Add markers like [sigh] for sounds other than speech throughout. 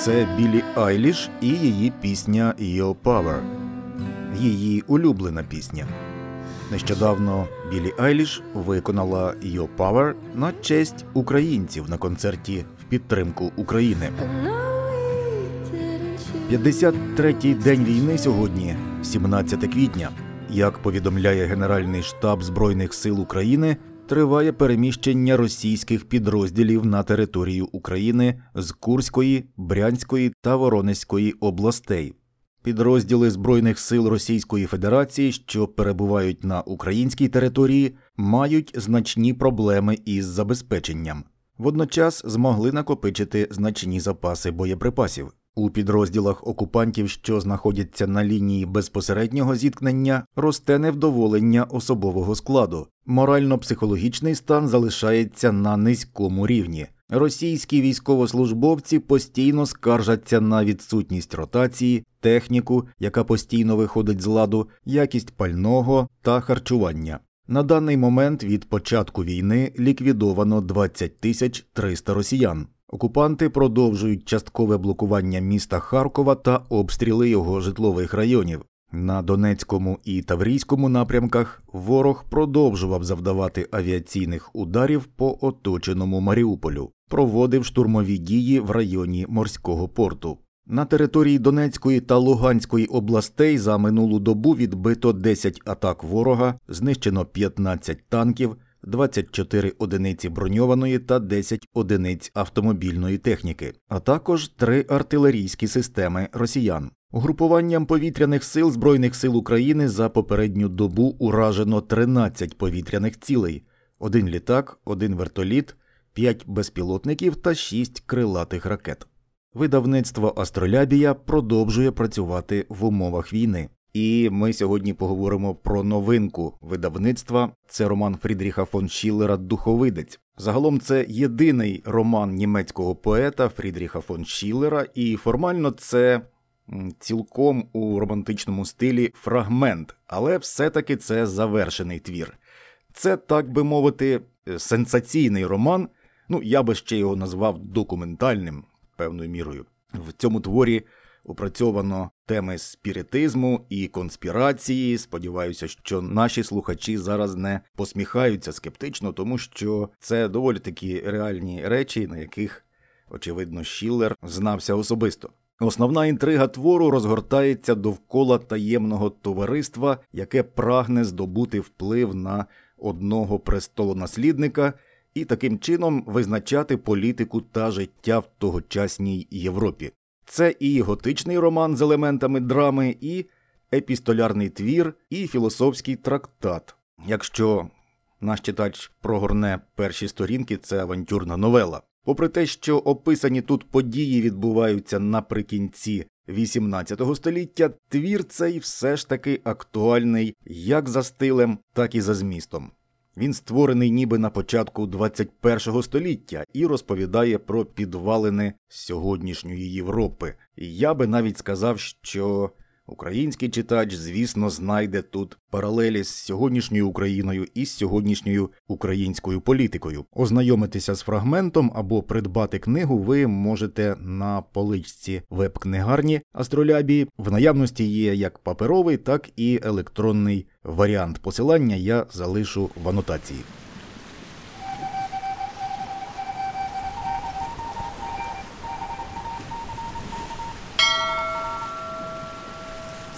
Це Білі Айліш і її пісня «Your Power». Її улюблена пісня. Нещодавно Білі Айліш виконала «Your Power» на честь українців на концерті в підтримку України. 53-й день війни сьогодні, 17 квітня. Як повідомляє Генеральний штаб Збройних сил України, триває переміщення російських підрозділів на територію України з Курської, Брянської та Воронезької областей. Підрозділи Збройних сил Російської Федерації, що перебувають на українській території, мають значні проблеми із забезпеченням. Водночас змогли накопичити значні запаси боєприпасів. У підрозділах окупантів, що знаходяться на лінії безпосереднього зіткнення, росте невдоволення особового складу. Морально-психологічний стан залишається на низькому рівні. Російські військовослужбовці постійно скаржаться на відсутність ротації, техніку, яка постійно виходить з ладу, якість пального та харчування. На даний момент від початку війни ліквідовано 20 тисяч 300 росіян. Окупанти продовжують часткове блокування міста Харкова та обстріли його житлових районів. На Донецькому і Таврійському напрямках ворог продовжував завдавати авіаційних ударів по оточеному Маріуполю, проводив штурмові дії в районі морського порту. На території Донецької та Луганської областей за минулу добу відбито 10 атак ворога, знищено 15 танків. 24 одиниці броньованої та 10 одиниць автомобільної техніки, а також три артилерійські системи росіян. Угрупуванням повітряних сил Збройних сил України за попередню добу уражено 13 повітряних цілей: один літак, один вертоліт, 5 безпілотників та 6 крилатих ракет. Видавництво Астролябія продовжує працювати в умовах війни. І ми сьогодні поговоримо про новинку видавництва. Це роман Фрідріха фон Шіллера Духовидець. Загалом це єдиний роман німецького поета Фрідріха фон Шіллера, і формально це цілком у романтичному стилі фрагмент, але все-таки це завершений твір. Це, так би мовити, сенсаційний роман. Ну, я би ще його назвав документальним певною мірою. В цьому творі опрацьовано теми спіритизму і конспірації. Сподіваюся, що наші слухачі зараз не посміхаються скептично, тому що це доволі такі реальні речі, на яких, очевидно, Шіллер знався особисто. Основна інтрига твору розгортається довкола таємного товариства, яке прагне здобути вплив на одного престолонаслідника і таким чином визначати політику та життя в тогочасній Європі. Це і готичний роман з елементами драми, і епістолярний твір, і філософський трактат. Якщо наш читач прогорне перші сторінки, це авантюрна новела. Попри те, що описані тут події відбуваються наприкінці XVIII століття, твір цей все ж таки актуальний як за стилем, так і за змістом. Він створений ніби на початку 21 століття і розповідає про підвалини сьогоднішньої Європи. І я би навіть сказав, що український читач, звісно, знайде тут паралелі з сьогоднішньою Україною і з сьогоднішньою українською політикою. Ознайомитися з фрагментом або придбати книгу ви можете на поличці веб-книгарні Астролябії. В наявності є як паперовий, так і електронний варіант. Посилання я залишу в анотації.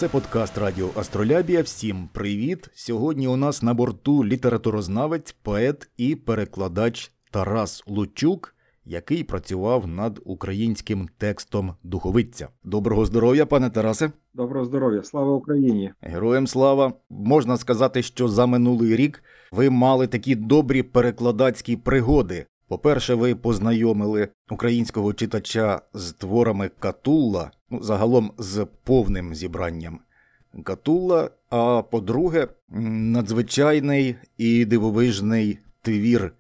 Це подкаст Радіо Астролябія. Всім привіт! Сьогодні у нас на борту літературознавець, поет і перекладач Тарас Лучук, який працював над українським текстом духовиця. Доброго здоров'я, пане Тарасе. Доброго здоров'я, слава Україні! Героям слава! Можна сказати, що за минулий рік ви мали такі добрі перекладацькі пригоди. По-перше, ви познайомили українського читача з творами Катулла, ну, загалом з повним зібранням Катулла. А по-друге, надзвичайний і дивовижний твір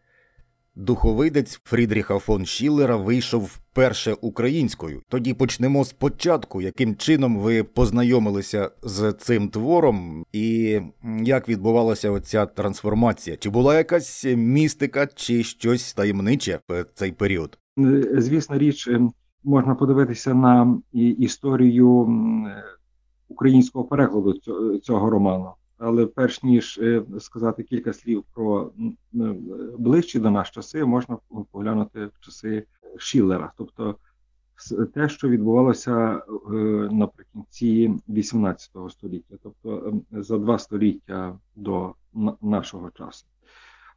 Духовидець Фрідріха фон Шіллера вийшов вперше українською. Тоді почнемо спочатку, яким чином ви познайомилися з цим твором, і як відбувалася оця трансформація? Чи була якась містика, чи щось таємниче в цей період? Звісна річ, можна подивитися на історію е, українського перекладу цього роману. Але перш ніж е, сказати кілька слів про ближчі до нас часи, можна поглянути в часи Шіллера, тобто те, що відбувалося е, наприкінці 18 століття, тобто ем, за два століття до нашого часу.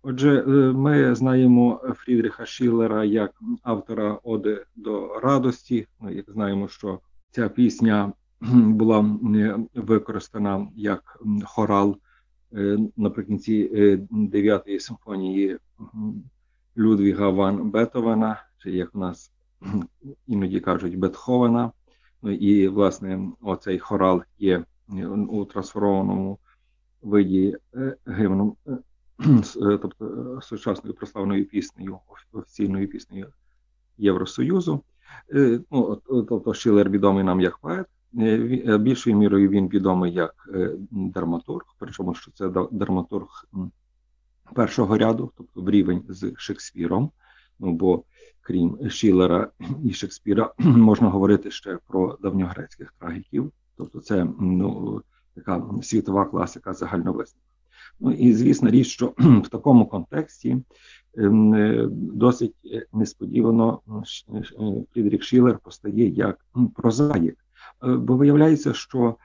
Отже, е, ми знаємо Фрідріха Шіллера як автора Оди до радості. Як знаємо, що ця пісня [clears throat] була використана як хорал е, наприкінці е, дев'ятої симфонії Людвіга ван Бетовена, чи як в нас іноді кажуть Бетховена. Ну і власне оцей хорал є е, у трансформованому виді е, е, [clears throat] е, тобто е, сучасною прославною піснею, офіційною піснею Євросоюзу. Е, Ну, тобто Шилер відомий нам як поет. Е, е, Більшою мірою він відомий як е, драматург, причому що це драматург першого ряду, тобто в рівень з Шекспіром. Ну бо крім Шілера і Шекспіра, [clears throat] можна говорити ще про давньогрецьких трагіків. Тобто, це ну, така світова класика загальновизнана. Ну і звісна річ, що [clears throat] в такому контексті ем, досить несподівано Фрідріх Шілер постає як прозаїк. Е, Бо виявляється, що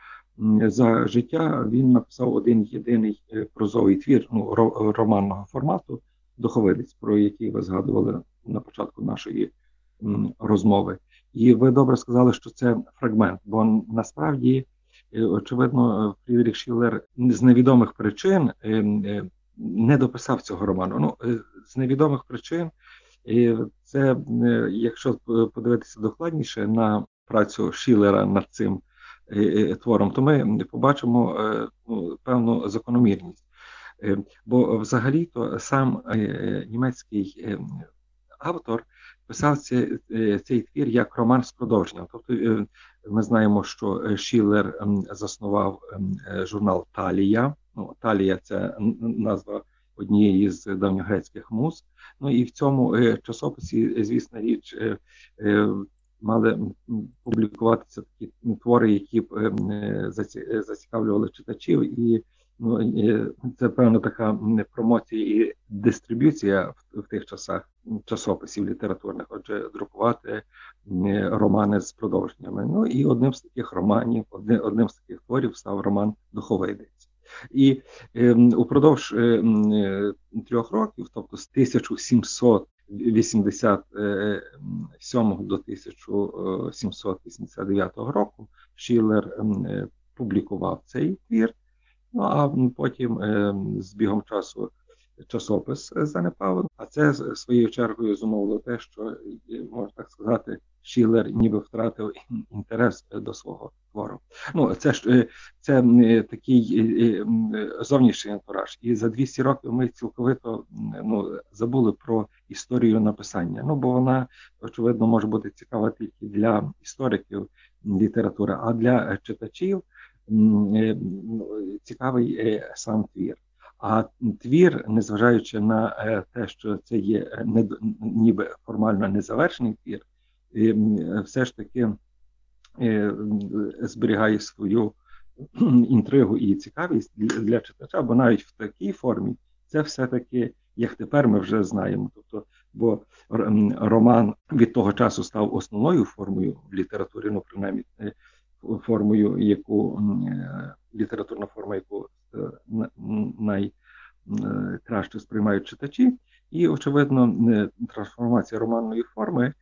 за життя він написав один єдиний е, прозовий твір ну, романного формату Духовидець, про який ви згадували на початку нашої розмови. І ви добре сказали, що це фрагмент, бо насправді, е, очевидно, Фрідріх Шілер з невідомих причин не дописав цього роману. Ну, з невідомих причин, це якщо подивитися докладніше на працю Шілера над цим е, е, твором, то ми побачимо е, ну, певну закономірність. Бо взагалі-то сам німецький автор писав це, е, цей твір як роман з продовженням. Тобто ми знаємо, що Шілер заснував журнал Талія. Ну, Талія це назва однієї з давньогрецьких муз. Ну і в цьому часописі, звісна річ, мали публікуватися такі твори, які б ем, е, е, зацікавлювали читачів і Ну, це певно така промоція і дистриб'юція в, в тих часах часописів літературних. Отже, друкувати романи з продовженнями. Ну і одним з таких романів, одним, одним з таких творів став роман Духовидець. І е, упродовж е, е, трьох років, тобто з 1787 до 1789 року, Шілер е, публікував цей твір. Ну а потім е, з бігом часу часопис занепав. А це своєю чергою зумовило те, що е, можна так сказати, Шілер ніби втратив інтерес до свого твору. Ну це ж е, це е, такий е, е, зовнішній антураж. І за 200 років ми цілковито ну забули про історію написання. Ну бо вона очевидно може бути цікава тільки для істориків літератури, а для е, читачів е, цікавий е, сам твір. А твір, незважаючи на е, те, що це є е, ніби формально незавершений твір, все ж таки е, зберігає свою інтригу і цікавість для, читача, бо навіть в такій формі це все-таки, як тепер ми вже знаємо. Тобто, бо роман від того часу став основною формою в літературі, ну принаймні формою, яку літературна форма, яку е, найкраще сприймають читачі, і очевидно, е, трансформація романної форми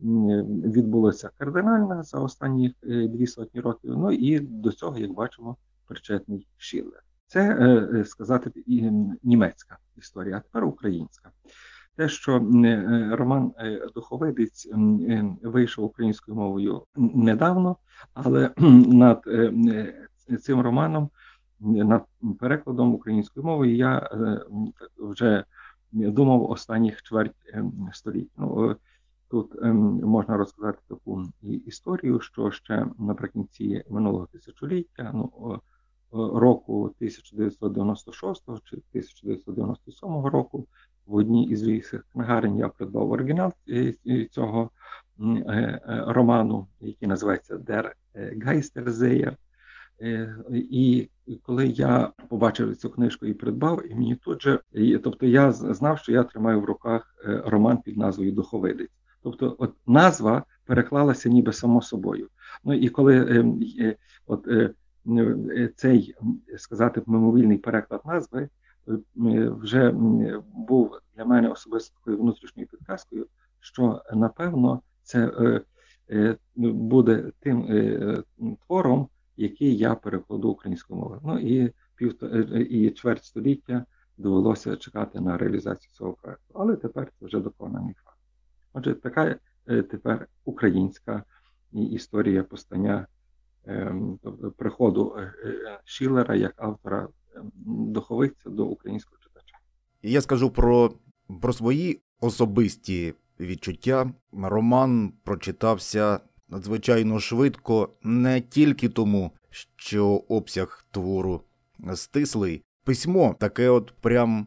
відбулася кардинальна за останні е, дві сотні років. Ну і до цього, як бачимо, причетний Шіллер. Це е, е, сказати німецька історія, а тепер українська. Те, що е, роман е, Духовидець е, вийшов українською мовою недавно, але над е, е, цим романом, над перекладом українською мовою, я е, вже думав останніх чверть е, століть. Ну, е, Тут можна розказати таку історію, що ще наприкінці минулого тисячоліття, ну року 1996 чи 1997 року, в одній із лісих книгарень я придбав оригінал е, е, цього роману, який називається Der Geisterseher. І коли я побачив цю книжку і придбав, і мені тут же, тобто я знав, що я тримаю в руках роман під назвою Духовидець. Тобто, от назва переклалася ніби само собою. Ну і коли от цей сказати мимовільний переклад назви вже був для мене особисто такою внутрішньою підказкою, що напевно це е, е, буде тим е, твором, який я перекладу українською мовою. Ну і пів і чверть століття довелося чекати на реалізацію цього проекту. Але тепер це вже доконаний факт. Отже, така тепер українська історія постання тобто приходу Шілера як автора духовиця до українського читача. Я скажу про, про свої особисті відчуття. Роман прочитався надзвичайно швидко, не тільки тому, що обсяг твору стислий. Письмо таке, от прям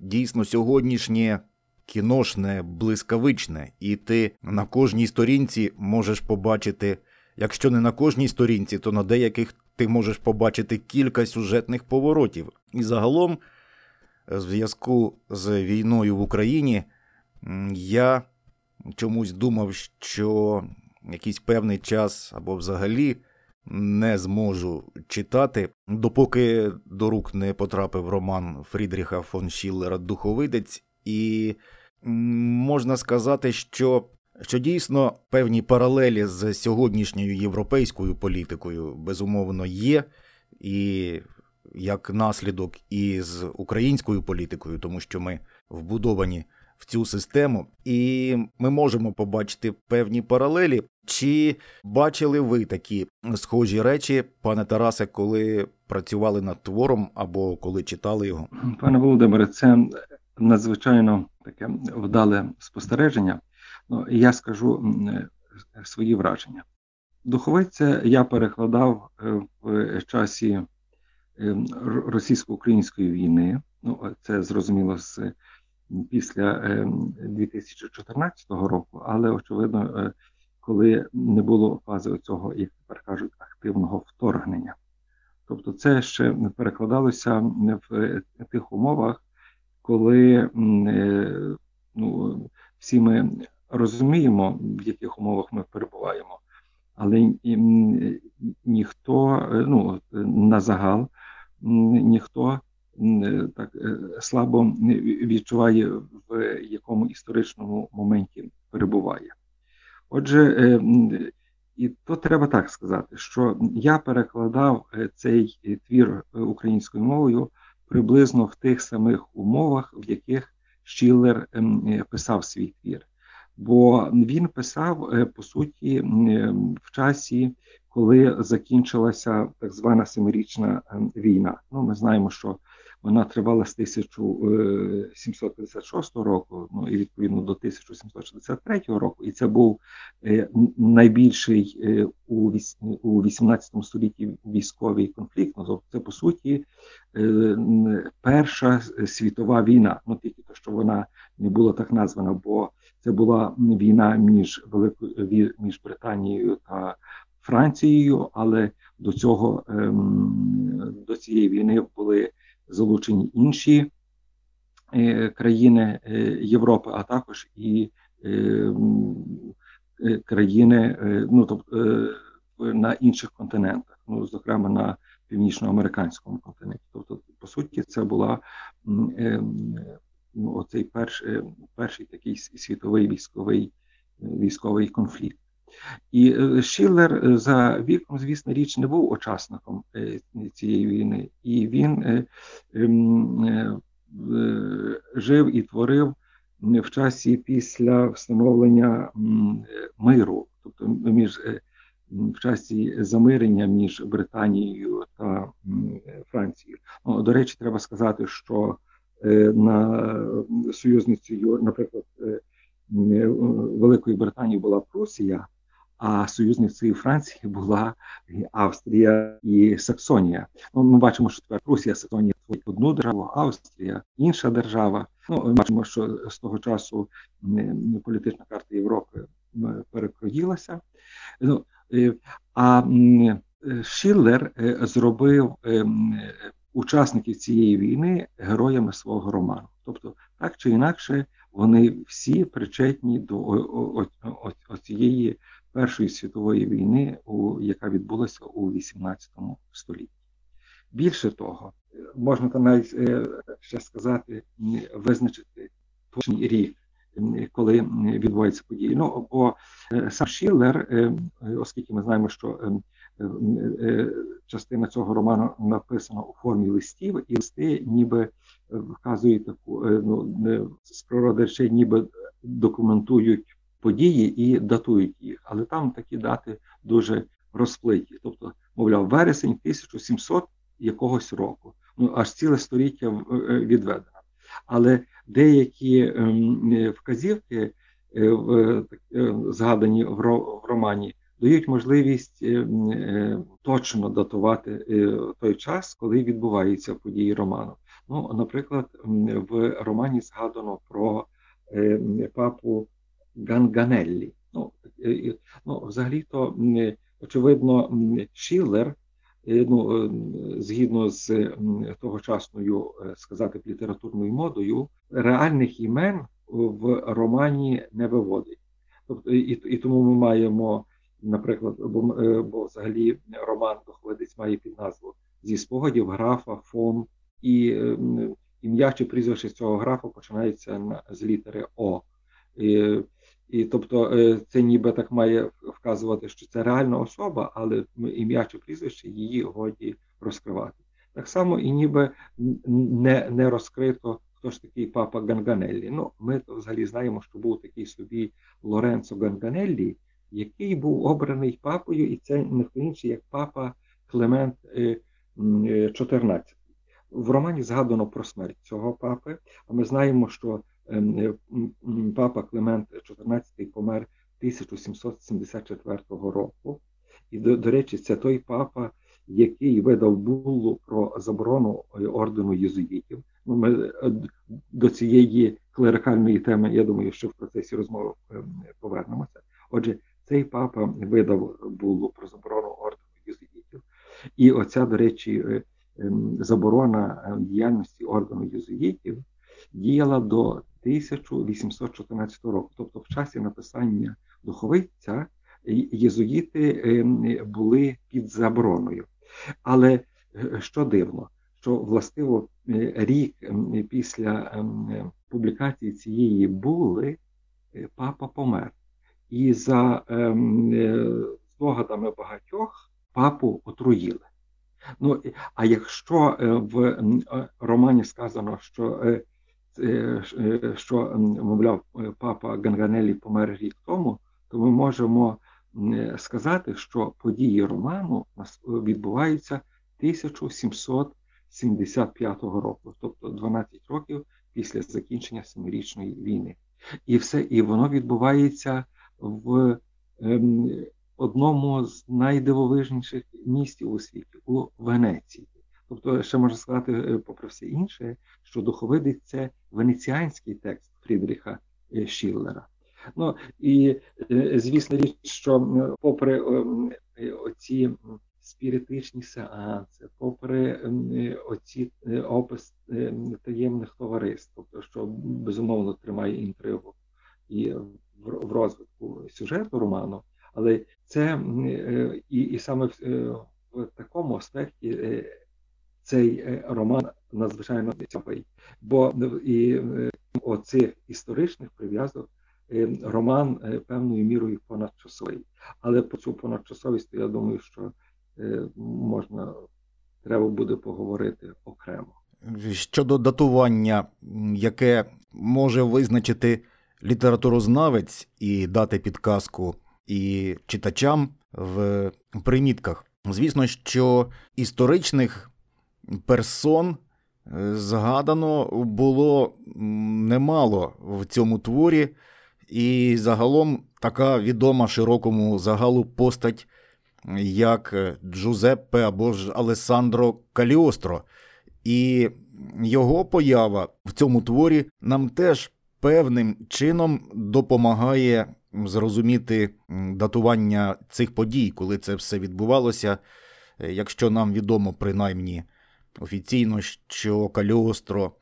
дійсно сьогоднішнє. Кіношне, блискавичне, і ти на кожній сторінці можеш побачити, якщо не на кожній сторінці, то на деяких ти можеш побачити кілька сюжетних поворотів. І загалом, в зв'язку з війною в Україні, я чомусь думав, що якийсь певний час або взагалі не зможу читати, допоки до рук не потрапив роман Фрідріха фон Шіллера Духовидець, і можна сказати, що що дійсно певні паралелі з сьогоднішньою європейською політикою безумовно є, і як наслідок і з українською політикою, тому що ми вбудовані цю систему, і ми можемо побачити певні паралелі. Чи бачили ви такі схожі речі, пане Тарасе, коли працювали над твором або коли читали його? Пане Володимире, це надзвичайно таке вдале спостереження. Ну, Я скажу е, свої враження. Духовиця я перекладав е, в часі е, російсько-української війни. Ну, Це зрозуміло з після 2014 року, але очевидно, коли не було фази цього, як тепер кажуть, активного вторгнення. Тобто, це ще перекладалося в тих умовах, коли ну, всі ми розуміємо, в яких умовах ми перебуваємо, але ніхто ну, на загал ніхто так е, слабо відчуває, в якому історичному моменті перебуває. Отже, е, і то треба так сказати, що я перекладав е, цей твір українською мовою приблизно в тих самих умовах, в яких Щіллер ем, писав свій твір бо він писав по суті в часі, коли закінчилася так звана семирічна ем, війна. Ну, ми знаємо, що вона тривала з 1756 е, року, ну і відповідно до 1763 року, і це був е, найбільший у у 18 столітті військовий конфлікт. Ну, тобто це по суті перша світова війна. Ну тільки то, що вона не була так названа, бо це була війна між Великою між Британією та Францією, але до цього ем, до цієї війни були залучені інші е, країни е, Європи, а також і е, країни, ну тобто на інших континентах, ну зокрема на північноамериканському континенті. Тобто, по суті, це була ну, оцей перш, перший такий світовий військовий військовий конфлікт. І е, Шиллер е, за віком, звісно, річ не був учасником е, цієї війни, і він ем, жив і творив в часі після встановлення миру, тобто між в часі замирення між Британією та Францією. Ну, До речі, треба сказати, що на союзницею, наприклад, Великої Британії була Прусія, а союзницею Франції була Австрія і Саксонія. Ну, Ми бачимо, що тепер Прусія, Саксонія одну державу, Австрія, інша держава. Ну, Ми бачимо, що з того часу політична карта Європи перекроїлася. Ну, е, а Шиллер е, зробив е, учасників цієї війни героями свого роману. Тобто, так чи інакше, вони всі причетні до цієї Першої світової війни, яка відбулася у XVIII столітті. Більше того, можна навіть е, ще сказати, визначити точний рік, коли відбуваються події. Ну, бо е, сам Шиллер, е, оскільки ми знаємо, що частина цього роману написана у формі листів, і листи ніби вказують таку, ну, з природи речей, ніби документують події і датують їх. Але там такі дати дуже розплиті. Тобто, мовляв, вересень 1700 якогось року. Ну, аж ціле століття е, відведено. Але деякі ем, е, вказівки, е, е, згадані в романі, дають можливість е, е, точно датувати е, той час, коли відбуваються події роману. Ну, наприклад, в романі згадано про е, папу Ганганеллі. Ну, е, ну взагалі-то, е, очевидно, м, Шиллер, е, ну, згідно з тогочасною, сказати, літературною модою, реальних імен в романі не виводить. Тобто, і, і тому ми маємо, наприклад, бо, бо взагалі роман Доховидець має під назву зі спогадів графа фон, і ім'я чи прізвище цього графа починається на, з літери О. І, тобто е, це ніби так має вказувати, що це реальна особа, але ім'я чи прізвище її годі розкривати. Так само і ніби не, не розкрито, хто ж такий папа Ганганеллі. Ну, ми взагалі знаємо, що був такий собі Лоренцо Ганганеллі, який був обраний папою, і це не хто інший, як папа Клемент е, м, е, 14. В романі згадано про смерть цього папи, а ми знаємо, що е, папа Климент XIV помер 1774 року. І, до, до речі, це той папа, який видав буллу про заборону е, ордену єзуїтів. Ну, ми е, до цієї клерикальної теми, я думаю, що в процесі розмови ем, повернемося. Отже, цей папа видав буллу про заборону ордену єзуїтів. І оця, до речі, е, ем, заборона е, діяльності ордену єзуїтів діяла до 1814 року. Тобто, в часі написання духовиця єзуїти ем, були під забороною. Але е, що дивно, що властиво е, рік після е, публікації цієї були е, папа помер. І за е, здогадами багатьох папу отруїли. Ну, а якщо е, в е, романі сказано, що, е, е, е, що мовляв, е, папа Ганганелі помер рік тому, то ми можемо е, сказати, що події роману відбуваються 1775 року, тобто 12 років після закінчення Семирічної війни. І все, і воно відбувається в ем, одному з найдивовижніших містів у світі у Венеції. Тобто, ще можна сказати, е, попри все інше, що духовидець це венеціанський текст Фрідріха е, Шіллера. Ну і е, звісно річ, що попри е, оці спіритичні сеанси, попри оці опис таємних товариств, тобто, що безумовно тримає інтригу і в розвитку сюжету роману, але це і, і саме в, такому аспекті цей роман надзвичайно цікавий, бо е, і е, оцих історичних прив'язок е, роман певною мірою понадчасовий. Але про цю понадчасовість, я думаю, що можна треба буде поговорити окремо. Щодо датування, яке може визначити літературознавець і дати підказку і читачам в примітках. Звісно, що історичних персон згадано було немало в цьому творі, і загалом така відома широкому загалу постать, як Джузеппе або ж Алесандро Каліостро. І його поява в цьому творі нам теж певним чином допомагає зрозуміти датування цих подій, коли це все відбувалося. Е, якщо нам відомо принаймні офіційно, що Каліостро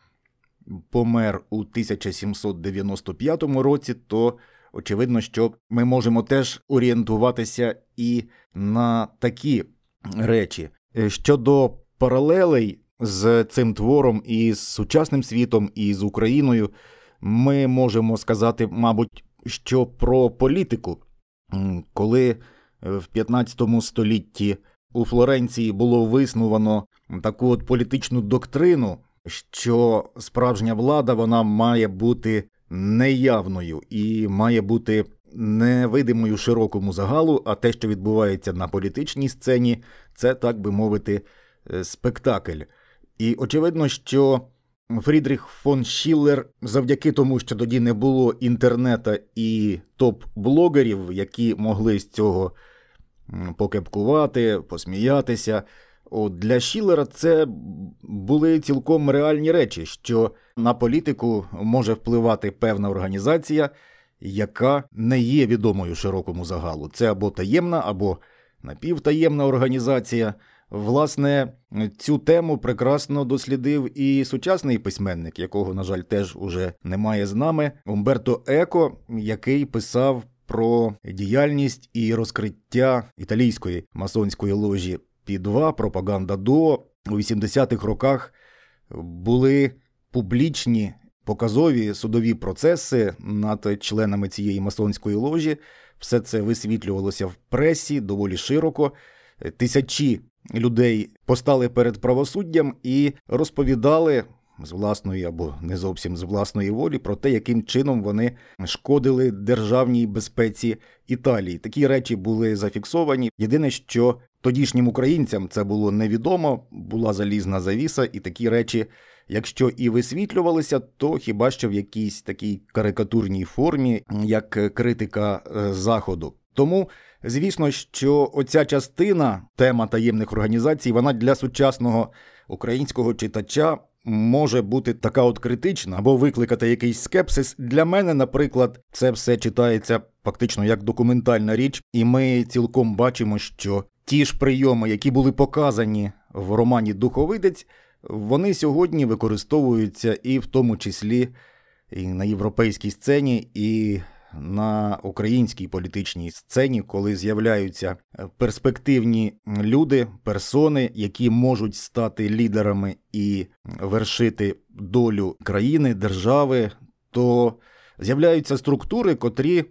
помер у 1795 році, то очевидно, що ми можемо теж орієнтуватися і на такі речі. Е, щодо паралелей з цим твором і з сучасним світом, і з Україною, ми можемо сказати, мабуть, що про політику, коли в 15 столітті у Флоренції було виснувано таку от політичну доктрину, що справжня влада вона має бути неявною і має бути невидимою широкому загалу, а те, що відбувається на політичній сцені, це, так би мовити, е, спектакль. І очевидно, що Фрідріх фон Шіллер, завдяки тому, що тоді не було інтернета і топ-блогерів, які могли з цього покепкувати, посміятися. От Для Шілера це були цілком реальні речі, що на політику може впливати певна організація, яка не є відомою широкому загалу. Це або таємна, або напівтаємна організація. Власне, цю тему прекрасно дослідив і сучасний письменник, якого, на жаль, теж уже немає з нами, Умберто Еко, який писав про діяльність і розкриття італійської масонської ложі Пі-2, пропаганда до у 80-х роках були публічні показові судові процеси над членами цієї масонської ложі. Все це висвітлювалося в пресі доволі широко. Тисячі людей постали перед правосуддям і розповідали з власної або не зовсім з власної волі про те, яким чином вони шкодили державній безпеці Італії. Такі речі були зафіксовані. Єдине, що тодішнім українцям це було невідомо, була залізна завіса, і такі речі, якщо і висвітлювалися, то хіба що в якійсь такій карикатурній формі, як критика е, заходу. Тому. Звісно, що оця частина тема таємних організацій, вона для сучасного українського читача може бути така от критична або викликати якийсь скепсис. Для мене, наприклад, це все читається фактично як документальна річ, і ми цілком бачимо, що ті ж прийоми, які були показані в романі Духовидець, вони сьогодні використовуються і в тому числі і на європейській сцені, і на українській політичній сцені, коли з'являються е, перспективні люди, персони, які можуть стати лідерами і вершити долю країни, держави, то з'являються структури, котрі.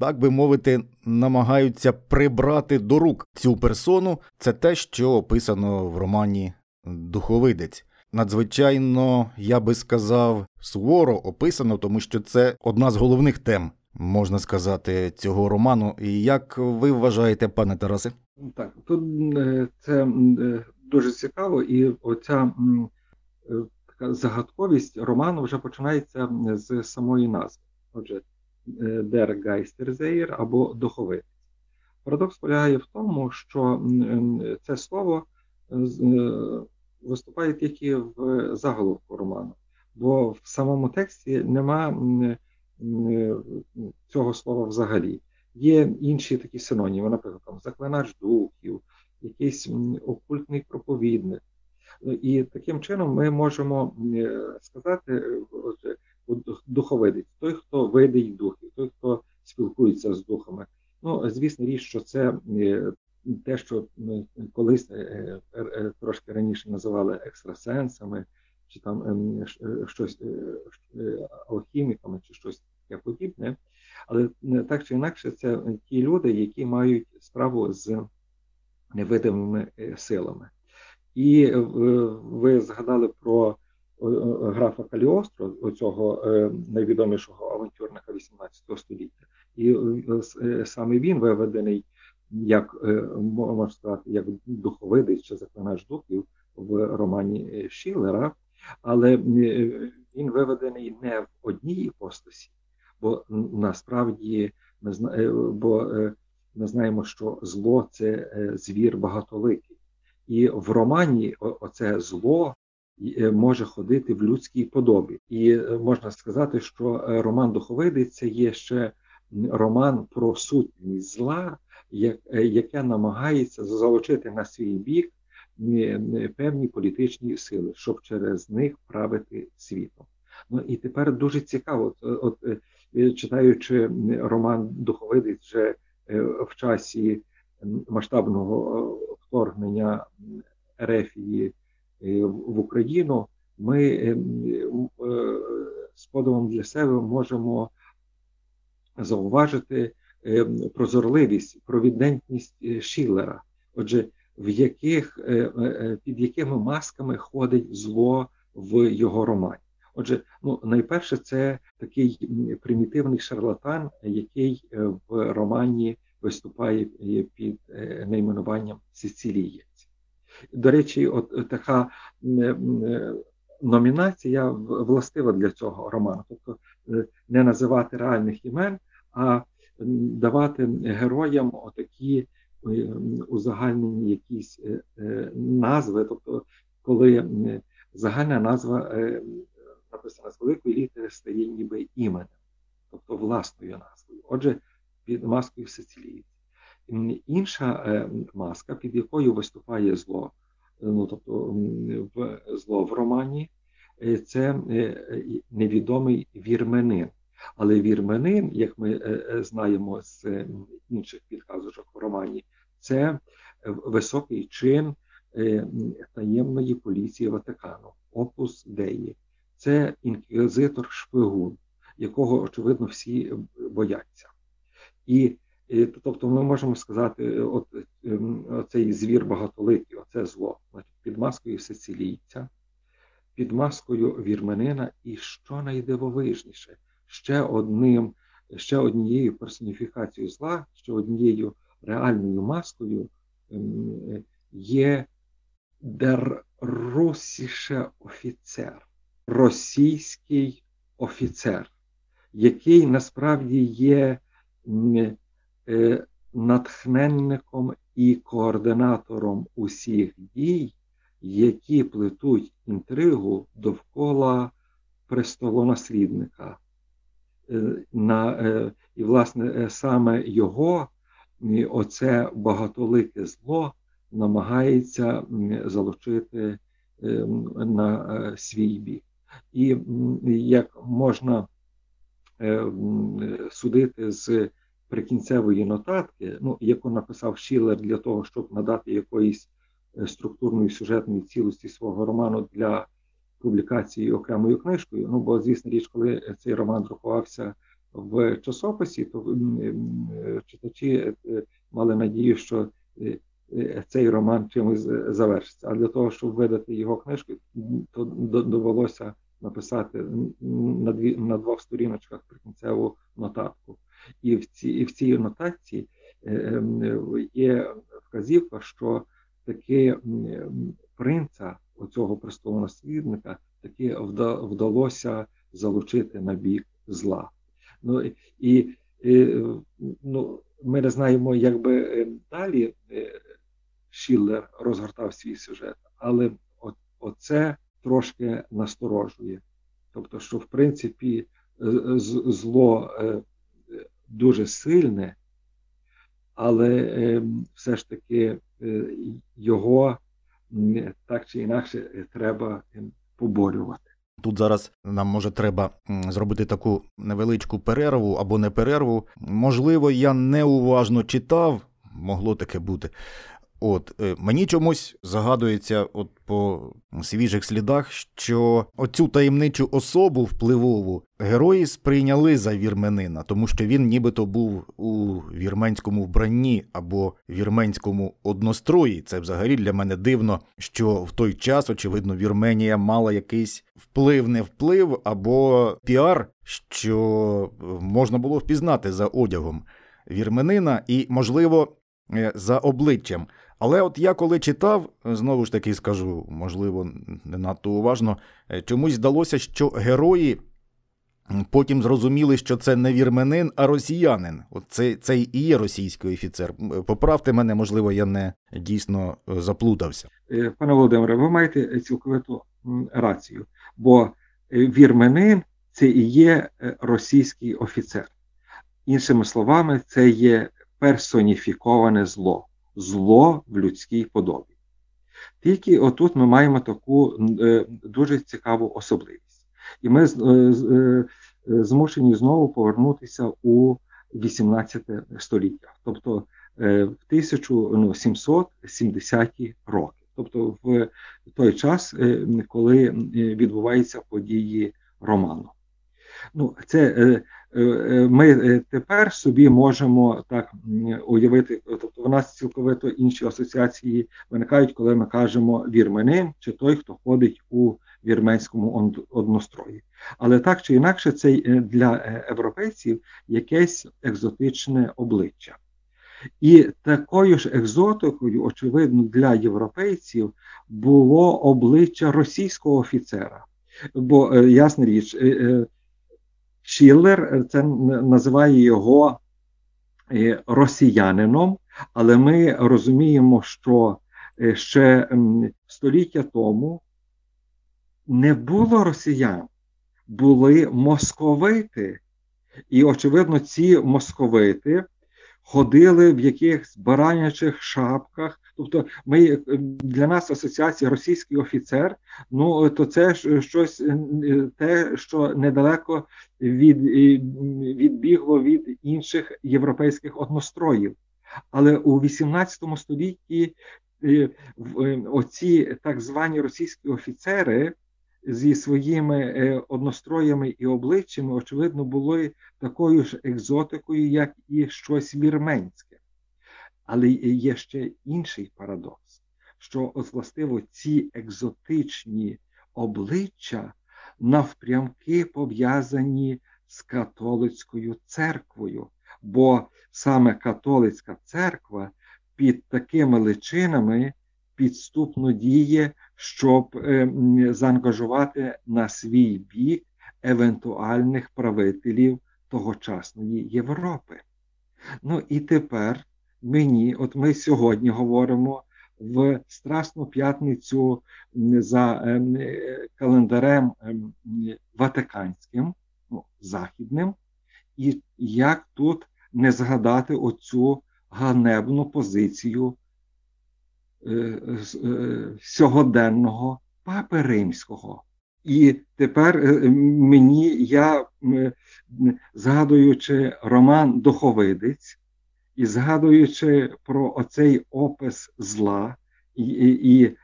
Так би мовити, намагаються прибрати до рук цю персону. Це те, що описано в романі Духовидець. Надзвичайно, я би сказав, суворо описано, тому що це одна з головних тем можна сказати, цього роману. І як ви вважаєте, пане Тарасе? Так, тут е, це е, дуже цікаво, і оця е, така загадковість роману вже починається з самої назви. Отже, Дер Гайстерзеєр або духовий. Парадокс полягає в тому, що це слово виступає тільки в заголовку роману, бо в самому тексті нема Е, цього слова взагалі. Є інші такі синоніми, наприклад, там, заклинач духів, якийсь окультний проповідник. І таким чином ми можемо е, сказати, духовидець, той, хто видить духів, той, хто спілкується з духами. Ну, звісно, річ, що це е, те, що колись трошки раніше називали екстрасенсами чи там ем, е, щось е, е, алхіміками, чи щось таке подібне. Але так чи інакше, це ті люди, які мають справу з невидимими силами. І ви згадали про графа Каліостро, цього найвідомішого авантюрника 18 століття. І саме він виведений, як можна сказати, як духовидець чи заклинач духів в романі Шілера але е, він виведений не в одній іпостасі, бо насправді ми е, бо е, ми знаємо, що зло це звір багатоликий. І в романі оце зло може ходити в людській подобі. І можна сказати, що роман Духовидий це є ще роман про сутність зла, яке намагається залучити на свій бік певні політичні сили, щоб через них правити світом. Ну і тепер дуже цікаво, от, от читаючи роман Духовидець вже в часі масштабного вторгнення Ерефії в Україну, ми з подивом для себе можемо зауважити прозорливість, провідентність Шілера. Отже, в яких, під якими масками ходить зло в його романі. Отже, ну найперше, це такий примітивний шарлатан, який в романі виступає під найменуванням Сицилієць. До речі, от така номінація властива для цього роману, тобто е, не називати реальних імен, а давати героям отакі е, узагальнені якісь е, назви, тобто коли загальна назва написана з великої літери стає ніби іменем, тобто власною назвою. Отже, під маскою Сицилійці. Інша маска, під якою виступає зло, ну тобто в зло в романі, е, це е, невідомий вірменин. Але вірменин, як ми е, знаємо з інших підказочок в романі, це високий чин таємної поліції Ватикану, опус Деї. Це інквізитор шпигун, якого, очевидно, всі бояться. І Тобто ми можемо сказати, от цей звір багатоликий, оце зло, під маскою сицилійця, під маскою вірменина, і що найдивовижніше, ще одним, ще однією персоніфікацією зла, ще однією реальною маскою ем, є дер офіцер, російський офіцер, який насправді є. Е, натхненником і координатором усіх дій, які плетуть інтригу довкола престолонаслідника. Е, на, е, І, власне, саме його, оце багатолике зло, намагається залучити на свій бік. І як можна судити з прикінцевої нотатки, ну, яку написав Шілер для того, щоб надати якоїсь е, структурної сюжетної цілості свого роману для публікації окремою книжкою. Ну, бо, звісно річ, коли цей роман друкувався в часописі, то е, читачі е, мали надію, що цей роман чимось завершиться. А для того, щоб видати його книжку, то довелося написати на дві на двох сторіночках прикінцеву нотатку. І в цій і в цій нотації е, ем, є вказівка, що таки принца оцього престолонаслідника таки вдалося залучити на бік зла. Ну і, ну, ми не знаємо, як би е, далі е, Шіллер розгортав свій сюжет, але оце трошки насторожує. Тобто, що в принципі зло дуже сильне, але ем, все ж таки е, його так чи інакше треба ем, поборювати. Тут зараз нам може треба зробити таку невеличку перерву або не перерву. Можливо, я неуважно читав, могло таке бути. От е, мені чомусь загадується, от по свіжих слідах, що оцю таємничу особу впливову герої сприйняли за вірменина, тому що він нібито був у вірменському вбранні або вірменському однострої. Це взагалі для мене дивно, що в той час, очевидно, Вірменія мала якийсь вплив, не вплив або піар, що можна було впізнати за одягом вірменина, і, можливо, е, за обличчям. Але от я коли читав, знову ж таки скажу, можливо, не надто уважно, е, чомусь здалося, що герої потім зрозуміли, що це не вірменин, а росіянин. От це, це і є російський офіцер. Поправте мене, можливо, я не дійсно е, заплутався. Е, пане Володимире, ви маєте цілковиту рацію, бо вірменин це і є російський офіцер. Іншими словами, це є персоніфіковане зло, зло в людській подобі. Тільки отут ми маємо таку е, дуже цікаву особливість. І ми змушені знову повернутися у 18 століття, тобто в 1770-ті роки тобто в той час, е, коли е, відбуваються події роману. Ну, це е, Ми тепер собі можемо так уявити, тобто у нас цілковито інші асоціації виникають, коли ми кажемо вірменин чи той, хто ходить у вірменському однострої. Але так чи інакше, це для європейців якесь екзотичне обличчя. І такою ж екзотикою, очевидно, для європейців було обличчя російського офіцера. Бо, е, ясна річ, е, е, Шіллер це називає його росіянином, але ми розуміємо, що ще століття тому не було росіян, були московити. І, очевидно, ці московити ходили в якихось баранячих шапках. Тобто, ми для нас асоціація російський офіцер, ну то це щось те, що недалеко від, відбігло від інших європейських одностроїв. Але у 18 столітті оці так звані російські офіцери зі своїми е, одностроями і обличчями, очевидно, були такою ж екзотикою, як і щось вірменське. Але є ще інший парадокс, що властиво ці екзотичні обличчя навпрямки пов'язані з католицькою церквою, бо саме католицька церква під такими личинами підступно діє, щоб е, заангажувати на свій бік евентуальних правителів тогочасної Європи. Ну і тепер мені, от ми сьогодні говоримо в Страсну п'ятницю за е, календарем е, Ватиканським, ну, західним, і як тут не згадати оцю ганебну позицію Е, е, сьогоденного папи римського. І тепер мені, я згадуючи роман Духовидець і згадуючи про оцей опис зла і, і,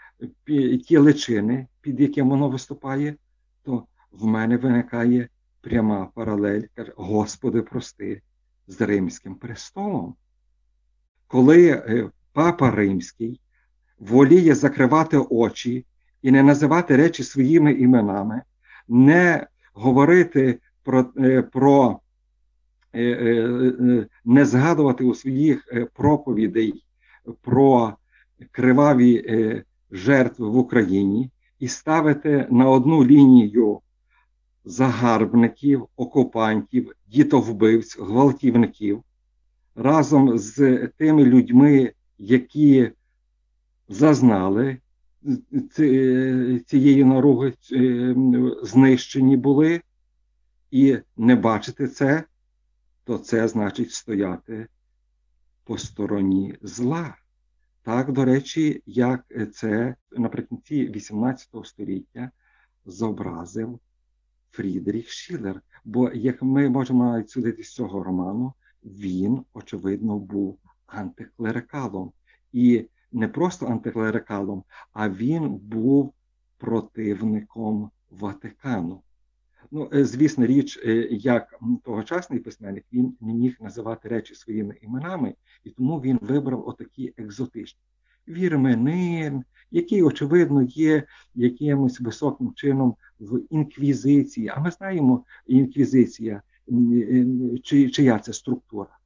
і ті личини, під яким воно виступає, то в мене виникає пряма паралель, каже, Господи, прости, з Римським престолом. Коли папа Римський воліє закривати очі і не називати речі своїми іменами, не говорити про, е, про е, е, не згадувати у своїх проповідей про криваві жертви в Україні і ставити на одну лінію загарбників, окупантів, дітовбивць, гвалтівників разом з тими людьми, які зазнали цієї наруги, е, знищені були, і не бачити це, то це значить стояти по стороні зла. Так, до речі, як це наприкінці XVIII століття зобразив Фрідріх Шілер. Бо, як ми можемо навіть судити з цього роману, він, очевидно, був антиклерикалом. І не просто антиклерикалом, а він був противником Ватикану. Ну, е, звісно, річ, е, як тогочасний письменник, він не міг називати речі своїми іменами, і тому він вибрав отакі екзотичні. Вірменин, який, очевидно, є якимось високим чином в інквізиції. А ми знаємо, інквізиція, чи, чия це структура.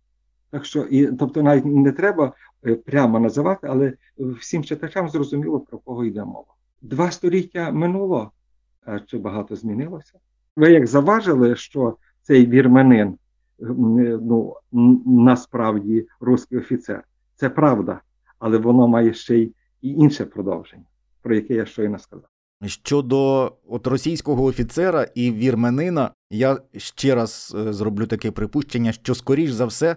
Так що, і, тобто, навіть не треба Е, прямо називати, але всім читачам зрозуміло, про кого йде мова. Два століття минуло, а чи багато змінилося? Ви як заважили, що цей вірменин ну, насправді русський офіцер, це правда, але воно має ще й інше продовження, про яке я щойно сказав. Щодо от російського офіцера і вірменина, я ще раз е, зроблю таке припущення, що скоріш за все.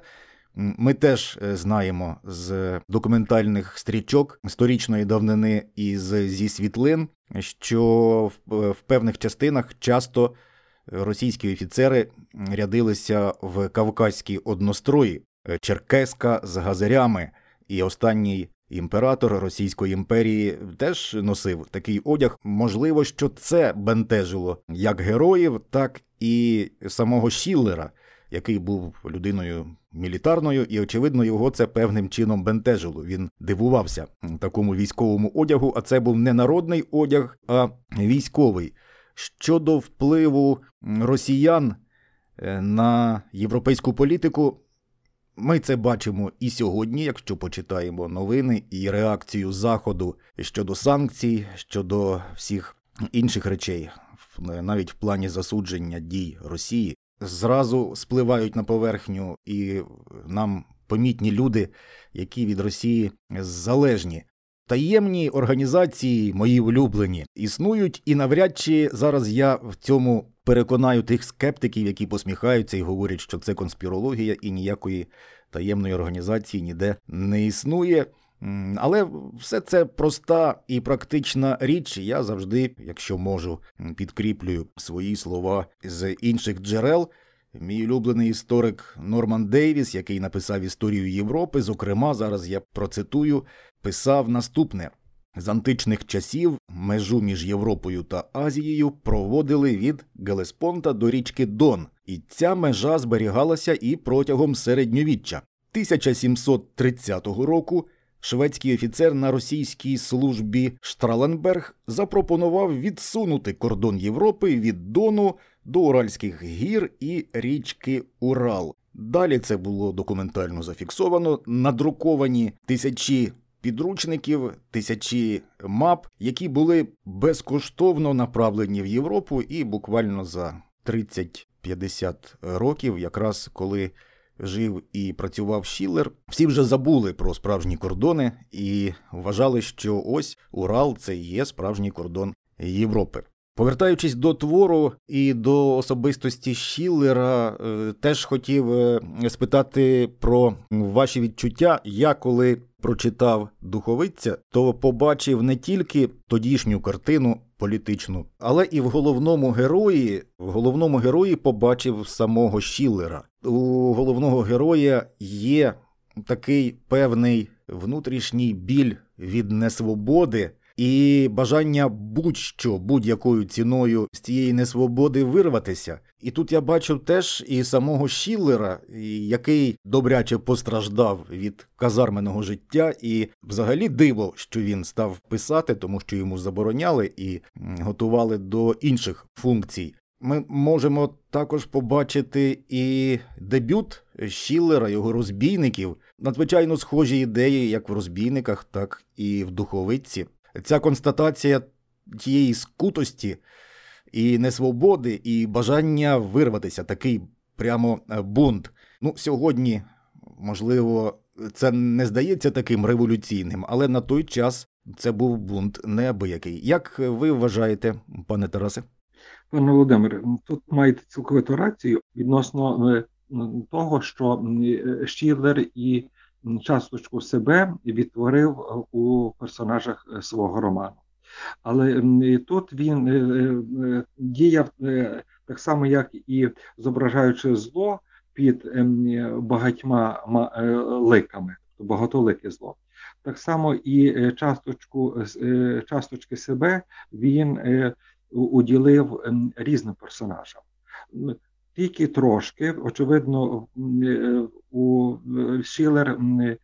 Ми теж е, знаємо з документальних стрічок сторічної давнини і зі світлин, що в певних частинах часто російські офіцери рядилися в кавказькій однострої е, Черкеска з газарями, і останній імператор Російської імперії теж носив такий одяг. Можливо, що це бентежило як героїв, так і самого Шіллера, який був людиною мілітарною, і, очевидно, його це певним чином бентежило. Він дивувався такому військовому одягу, а це був не народний одяг, а військовий. Щодо впливу росіян е, на європейську політику, ми це бачимо і сьогодні, якщо почитаємо новини і реакцію Заходу щодо санкцій, щодо всіх інших речей, навіть в плані засудження дій Росії, зразу спливають на поверхню, і нам помітні люди, які від Росії залежні. Таємні організації, мої улюблені, існують, і навряд чи зараз я в цьому переконаю тих скептиків, які посміхаються і говорять, що це конспірологія і ніякої таємної організації ніде не існує. Але все це проста і практична річ. Я завжди, якщо можу, підкріплюю свої слова з інших джерел. Мій улюблений історик Норман Дейвіс, який написав історію Європи, зокрема, зараз я процитую, писав наступне: з античних часів межу між Європою та Азією проводили від Гелеспонта до річки Дон, і ця межа зберігалася і протягом середньовіччя. 1730 року шведський офіцер на російській службі Штраленберг запропонував відсунути кордон Європи від Дону до Уральських гір і річки Урал. Далі це було документально зафіксовано, надруковані тисячі підручників, тисячі мап, які були безкоштовно направлені в Європу, і буквально за 30-50 років, якраз коли жив і працював Шілер, всі вже забули про справжні кордони і вважали, що ось Урал це є справжній кордон Європи. Повертаючись до твору і до особистості Шіллера, е, теж хотів е, спитати про ваші відчуття. Я коли прочитав духовиця, то побачив не тільки тодішню картину політичну, але і в головному герої, в головному герої побачив самого Шіллера. У головного героя є такий певний внутрішній біль від несвободи і бажання будь-що будь-якою ціною з цієї несвободи вирватися. І тут я бачу теж і самого Шіллера, який добряче постраждав від казарменого життя, і взагалі диво, що він став писати, тому що йому забороняли і готували до інших функцій. Ми можемо також побачити і дебют Шіллера, його розбійників, надзвичайно схожі ідеї, як в розбійниках, так і в духовиці. Ця констатація тієї скутості і несвободи, і бажання вирватися, такий прямо е, бунт. Ну, сьогодні, можливо, це не здається таким революційним, але на той час це був бунт неабиякий. Як ви вважаєте, пане Тарасе? Пане Володимире, тут маєте цілковиту рацію відносно е, того, що Шілер і часточку себе відтворив у персонажах е, свого роману. Але тут він е, е, діяв так само, як і зображаючи зло під багатьма ликами, тобто багатолике зло. Так само і часточку, часточки себе він уділив різним персонажам тільки трошки. Очевидно, е, у е, Шілер е,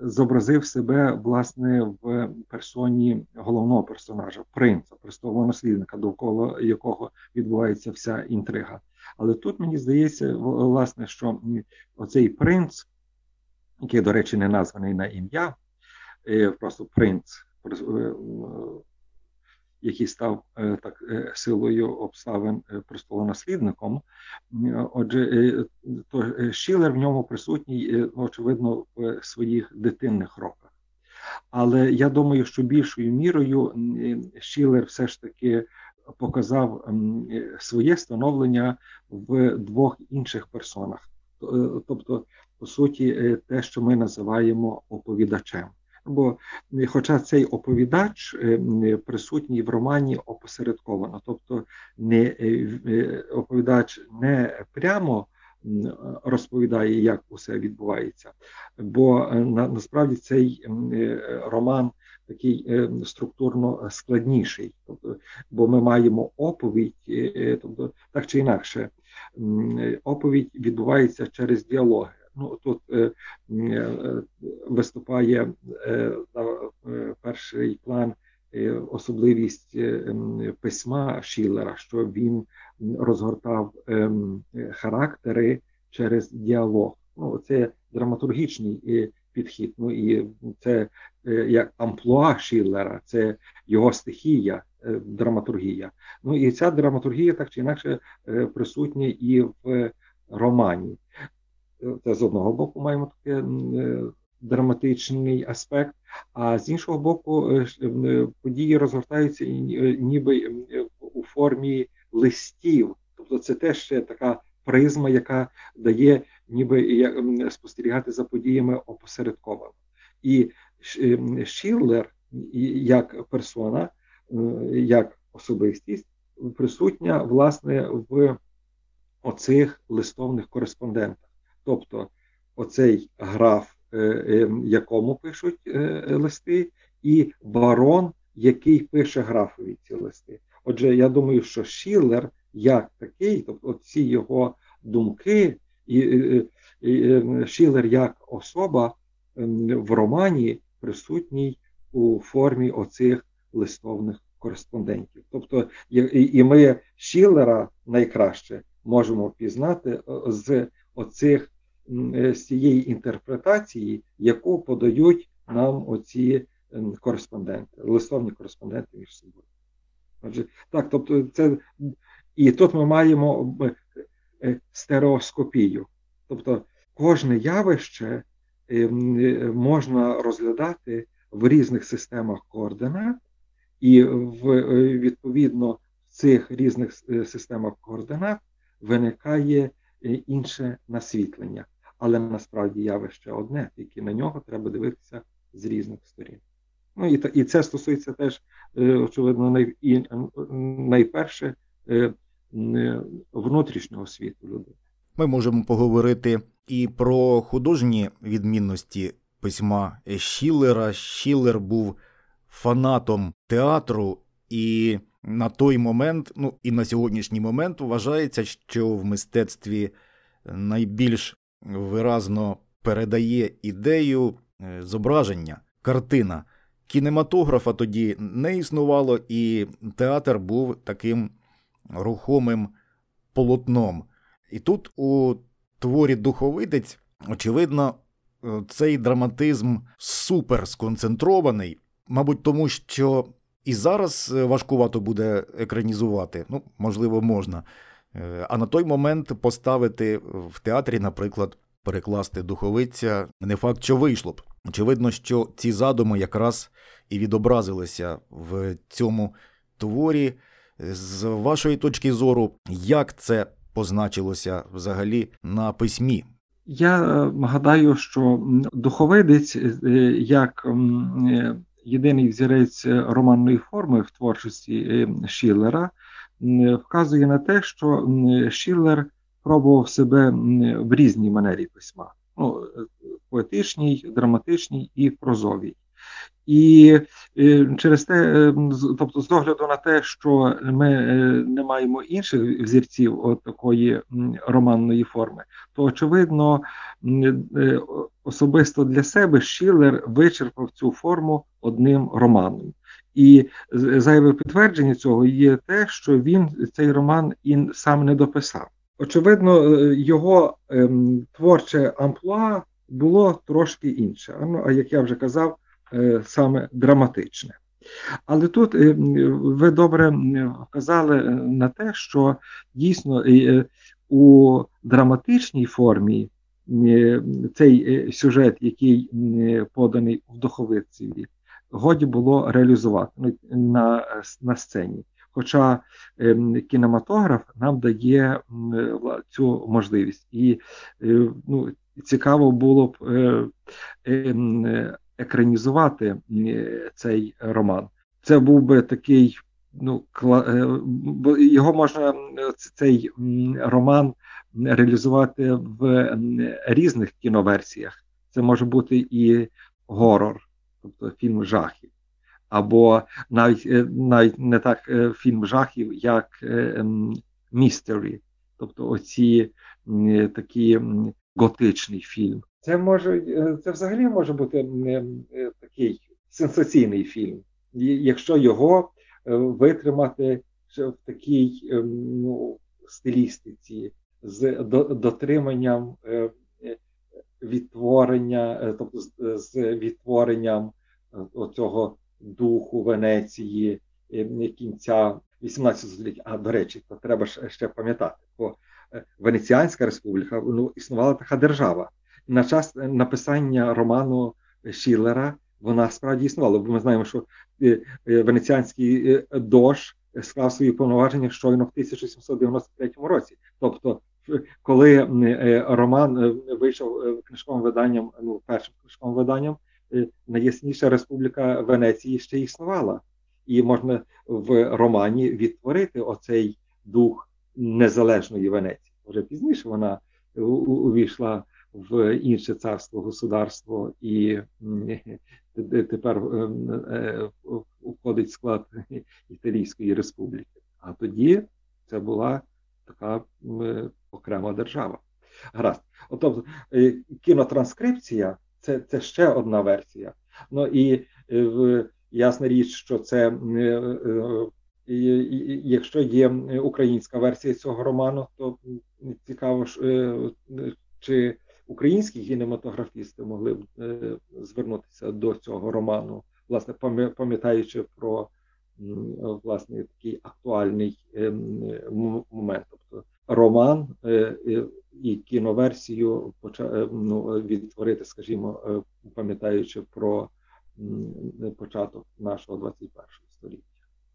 зобразив себе власне в персоні головного персонажа, принца, престолонаслідника, довкола якого відбувається вся інтрига. Але тут мені здається, власне, що оцей принц, який, до речі, не названий на ім'я, просто принц який став е, так е, силою обставин е, престолонаслідником. Отже, то Шілер в ньому присутній, очевидно, в своїх дитинних роках. Але я думаю, що більшою мірою Шілер все ж таки показав своє становлення в двох інших персонах, тобто, по суті, те, що ми називаємо оповідачем. Бо, хоча цей оповідач присутній в романі опосередковано, тобто не оповідач не прямо розповідає, як усе відбувається. Бо е, на, насправді цей е, роман такий е, структурно складніший, тобто, бо ми маємо оповідь, тобто так чи інакше, оповідь відбувається через діалоги. Ну тут е, е, виступає е, на перший план особливість письма Шілера, що він розгортав ем, характери через діалог. Ну, Це драматургічний е, підхід. Ну і це е, як амплуа Шіллера, це його стихія, е, драматургія. Ну і ця драматургія так чи інакше присутня і в романі. Це з одного боку маємо таке драматичний аспект, а з іншого боку, події розгортаються ніби у формі листів. Тобто це теж ще така призма, яка дає ніби спостерігати за подіями опосередковано. І Шіллер, як персона, е, як особистість, присутня власне в оцих листовних кореспондентах. Тобто оцей граф, е, е, якому пишуть листи, і барон, який пише графові ці листи. Отже, я думаю, що Шіллер як такий, тобто ці його думки, і, і, і Шілер як особа в романі присутній у формі оцих листовних кореспондентів. Тобто, і, і ми Шілера найкраще можемо пізнати е, з оцих е, з цієї інтерпретації, яку подають нам оці кореспонденти, листовні кореспонденти між собою. Отже, так, тобто, це і тут ми маємо е, стереоскопію. Тобто, кожне явище е, можна розглядати в різних системах координат, і в е, відповідно в цих різних системах координат виникає інше насвітлення. Але насправді явище одне, тільки на нього треба дивитися з різних сторін. Ну і і це стосується теж, е, очевидно, най, і, найперше е, внутрішнього світу людини. Ми можемо поговорити і про художні відмінності письма Шіллера. Шіллер був фанатом театру, і на той момент, ну і на сьогоднішній момент, вважається, що в мистецтві найбільш виразно передає ідею е, зображення, картина. Кінематографа тоді не існувало, і театр був таким рухомим полотном. І тут у творі Духовидець, очевидно, е, цей драматизм супер сконцентрований, мабуть, тому що і зараз е, важкувато буде екранізувати, ну, можливо, можна. Е, а на той момент поставити в театрі, наприклад, перекласти духовиця, не факт, що вийшло б. Очевидно, що ці задуми якраз і відобразилися в цьому творі. З вашої точки зору, як це позначилося взагалі на письмі? Я е, гадаю, що духовидець е, як єдиний взірець романної форми в творчості Шіллера вказує на те, що Шіллер пробував себе в різній манері письма, ну, поетичній, драматичній і прозовій. І е, через те, е, тобто, з огляду на те, що ми е, не маємо інших взірців от такої романної форми, то очевидно особисто для себе Шілер вичерпав цю форму одним романом. І зайве підтвердження цього є те, що він цей роман і сам не дописав. Очевидно, його ем, творче амплуа було трошки інше. Ну, а як я вже казав, Е, саме драматичне. Але тут е, ви добре вказали е, на те, що дійсно у драматичній формі цей сюжет, який поданий в духовицеві, годі було реалізувати ну, на, на сцені. Хоча ем, кінематограф нам дає цю можливість, і е, ну, цікаво було б е, ем, екранізувати цей роман. Це був би такий, ну е, його можна цей роман реалізувати в різних кіноверсіях. Це може бути і горор, тобто фільм жахів. Або навіть е, навіть не так е, фільм жахів, як містері, ем, тобто оці такі готичний фільм. Це може е, це взагалі може бути такий сенсаційний фільм, якщо його витримати в такій ем, ну, стилістиці з дотриманням відтворення, тобто з відтворенням оцього духу Венеції е, кінця 18 століття. А до речі, то треба ще пам'ятати, бо е, Венеціанська республіка ну, існувала така держава. На час написання роману Шіллера вона справді існувала, бо ми знаємо, що е, венеціанський дощ склав свої повноваження щойно в 1793 році. Тобто, коли роман вийшов книжковим виданням, ну першим книжковим виданням, Е, найясніша республіка Венеції ще існувала, і можна в романі відтворити оцей дух незалежної Венеції. Вже пізніше вона увійшла в інше царство, государство і тепер е, е, входить склад Італійської республіки. А тоді це була така окрема держава. Гаразд. Тобто кінотранскрипція це це ще одна версія. Ну і е, в ясна річ, що це е, е, якщо є українська версія цього роману, то цікаво, чи українські кінематографісти могли б звернутися до цього роману, власне, пам'ятаючи про власне такий актуальний момент. Тобто роман і кіноверсію е, ну, відтворити, скажімо, е, пам'ятаючи про початок нашого 21 століття.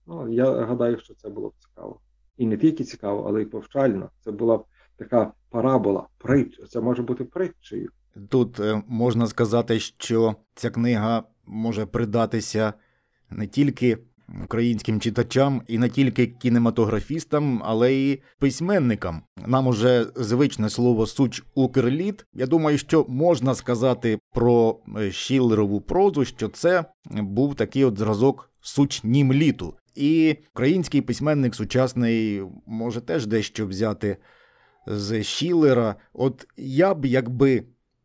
Ну, Я гадаю, що це було б цікаво. І не тільки цікаво, але й повчально. Це була б така парабола, притч. Це може бути притчею. Тут е, можна сказати, що ця книга може придатися не тільки українським читачам і не тільки кінематографістам, але й письменникам. Нам уже звичне слово суч укрліт. Я думаю, що можна сказати про е, Шіллерову прозу, що це був такий от зразок суч німліту. І український письменник сучасний може теж дещо взяти з Шіллера. От я б якби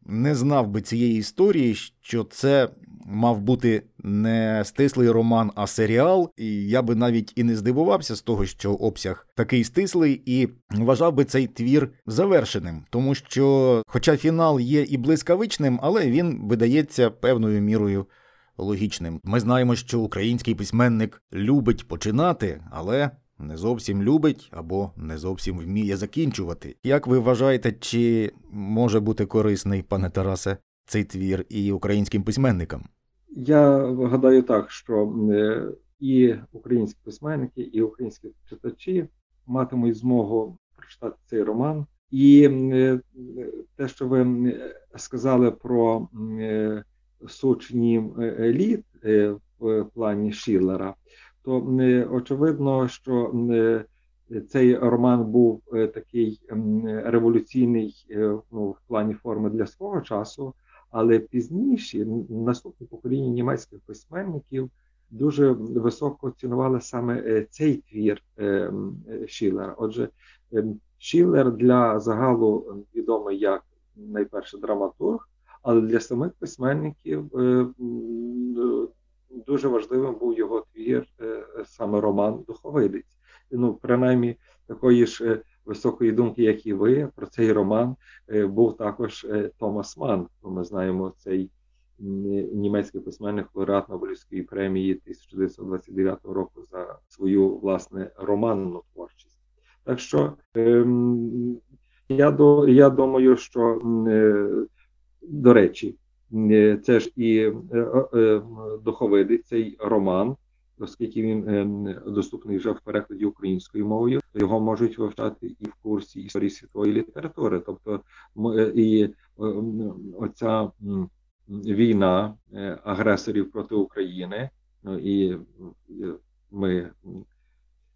не знав би цієї історії, що це мав бути не стислий роман, а серіал. І я би навіть і не здивувався з того, що обсяг такий стислий, і вважав би цей твір завершеним, тому що, хоча фінал є і блискавичним, але він видається певною мірою. Логічним. Ми знаємо, що український письменник любить починати, але не зовсім любить або не зовсім вміє закінчувати. Як ви вважаєте, чи може бути корисний, пане Тарасе, цей твір і українським письменникам? Я гадаю так, що е, і українські письменники, і українські читачі матимуть змогу прочитати цей роман. І е, те, що ви сказали про е, сучні еліт в плані Шіллера, то очевидно, що цей роман був такий революційний ну, в плані форми для свого часу. Але пізніше наступне покоління німецьких письменників дуже високо цінували саме е, цей твір е, Шілера. Отже, ем, Шілер для загалу відомий як найперше драматург, але для самих письменників е, дуже важливим був його твір, саме роман Духовидець. Ну, принаймні, такої ж високої думки, як і ви, про цей роман е, був також е, Томас Ман. Ми знаємо цей німецький письменник лауреат Нобелівської премії 1929 року за свою власне романну творчість. Так що ем, Я до я думаю, що е, до речі, е, це ж і е, е, духовидий цей роман, оскільки він е, доступний вже в перекладі українською мовою, то його можуть вивчати і в курсі історії світової літератури. Тобто м- і е, оця війна е, агресорів проти України, ну і е, ми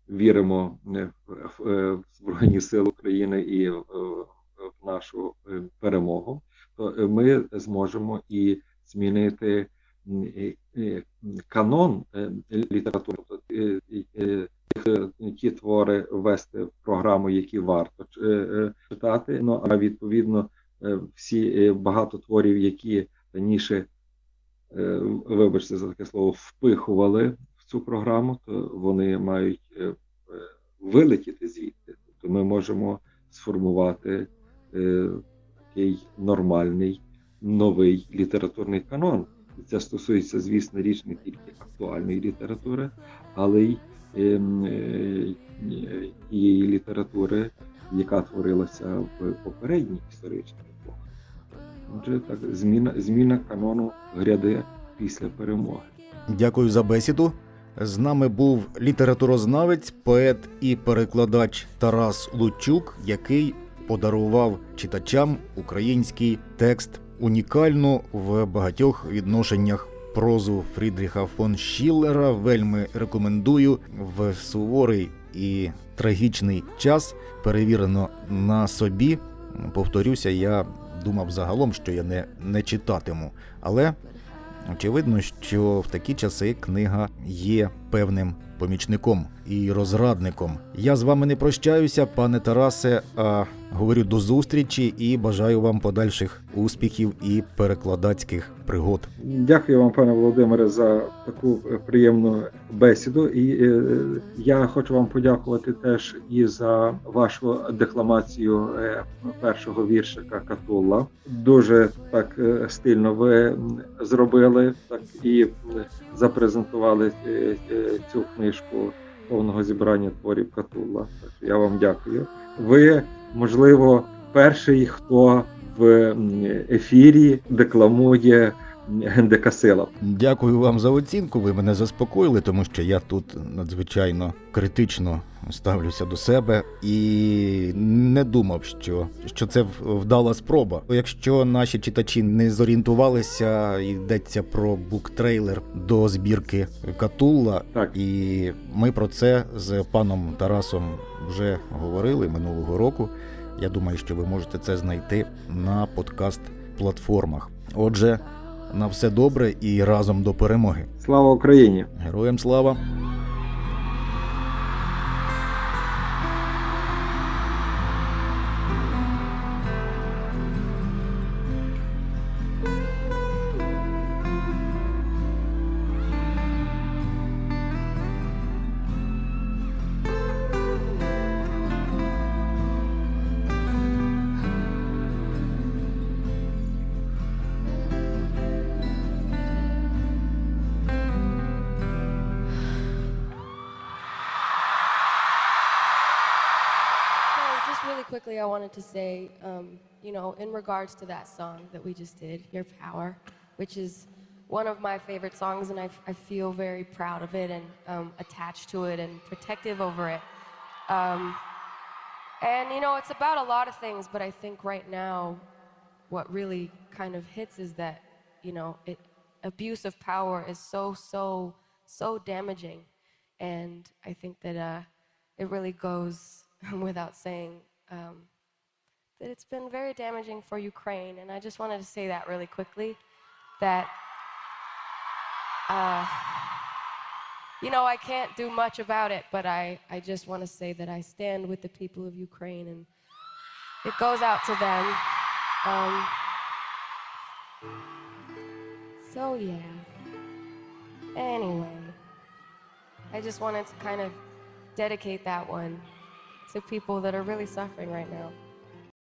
віримо е, в, е, Збройні Сили України і в, нашу е, перемогу, то е, ми зможемо і змінити е, е, канон е, літератури, е, е, е, ті твори ввести в програму, які варто читати. Ну а відповідно всі багато творів, які раніше, вибачте за таке слово, впихували в цю програму, то вони мають вилетіти звідти. Тобто ми можемо сформувати такий нормальний новий літературний канон. Це стосується, звісно, річ не тільки актуальної літератури, але й ем, е, тієї літератури, яка творилася в попередніх історичних епохах. Отже, так, зміна, зміна канону гряде після перемоги. Дякую за бесіду. З нами був літературознавець, поет і перекладач Тарас Лучук, який подарував читачам український текст унікальну в багатьох відношеннях прозу Фрідріха фон Шіллера. Вельми рекомендую в суворий і трагічний час. Перевірено на собі. Повторюся, я думав загалом, що я не, не читатиму, але Очевидно, що в такі часи книга є певним помічником і розрадником. Я з вами не прощаюся, пане Тарасе, а говорю до зустрічі і бажаю вам подальших успіхів і перекладацьких пригод. Дякую вам, пане Володимире, за таку е, приємну бесіду. І е, я хочу вам подякувати теж і за вашу декламацію е, першого віршика Катулла. Дуже так стильно ви зробили, так і запрезентували цю книжку повного зібрання творів Катулла. Я вам дякую. Ви, можливо, перший, хто в ефірі декламує [laughs] Гендекасила. Дякую вам за оцінку. Ви мене заспокоїли, тому що я тут надзвичайно критично ставлюся до себе і не думав, що, що це вдала спроба. Якщо наші читачі не зорієнтувалися, йдеться про буктрейлер до збірки Катулла. Так. І ми про це з паном Тарасом вже говорили минулого року. Я думаю, що ви можете це знайти на подкаст-платформах. Отже, на все добре і разом до перемоги. Слава Україні! Героям слава! In regards to that song that we just did, Your Power, which is one of my favorite songs, and I, I feel very proud of it and um, attached to it and protective over it. Um, and, you know, it's about a lot of things, but I think right now, what really kind of hits is that, you know, it, abuse of power is so, so, so damaging. And I think that uh, it really goes [laughs] without saying um, that it's been very damaging for Ukraine. And I just wanted to say that really quickly that, uh, you know, I can't do much about it, but I, I just want to say that I stand with the people of Ukraine and it goes out to them. Um, so, yeah. Anyway, I just wanted to kind of dedicate that one to people that are really suffering right now.